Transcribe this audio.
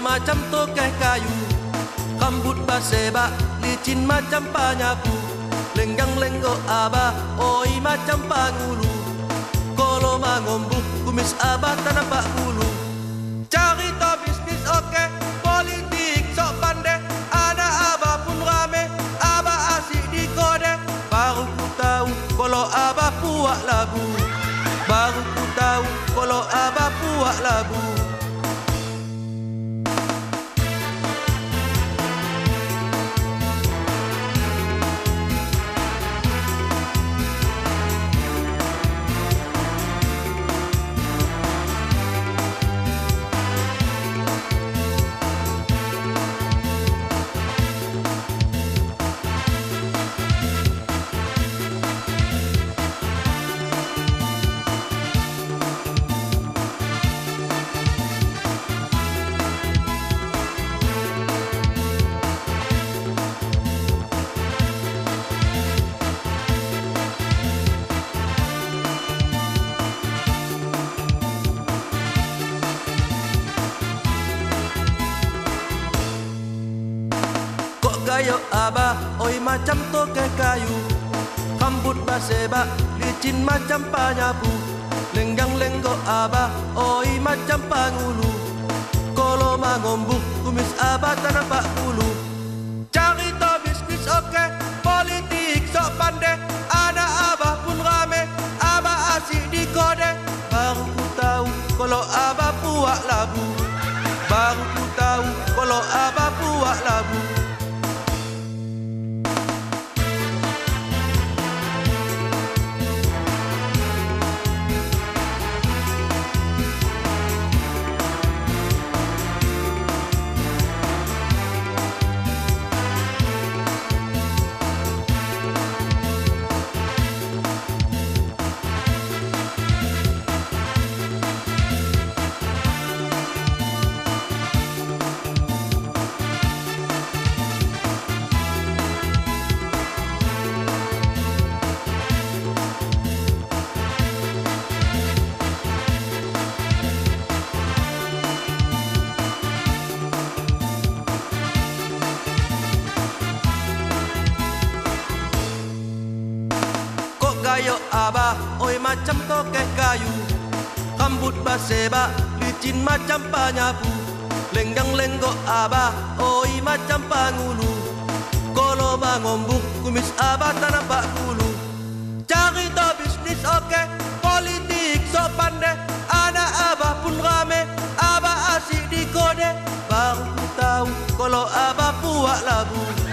macam tokeh kayu Rambut baseba licin macam panyapu Lenggang lenggok abah oi macam pangulu. Kalau mangombuk kumis abah tak nampak bulu. Cari to bisnis oke okay. Politik sok pandai. Anak abah pun rame Abah asik di kode Baru ku tahu kalau abah puak labu Baru ku tahu kalau abah puak labu gayo aba oi macam toke kayu. Rambut baseba licin macam panyapu lenggang lenggo aba oi macam pangulu. Kolo mangombuk kumis aba tak nampak bulu. Cari to bisnis oke okay. politik sok pandai. Ada aba pun rame aba asik di kode baru ku tahu kalau aba puak labu baru ku tahu kalau aba puak labu gayo aba oi macam tokeh kayu. Rambut baseba licin macam panyapu. Lenggang lenggok aba oi macam pangulu. Kalau mangombuk kumis aba tak nampak bulu cari to bisnis oke politik so pandai. Anak aba pun rame aba asik di kode baru tahu kalau aba puak labu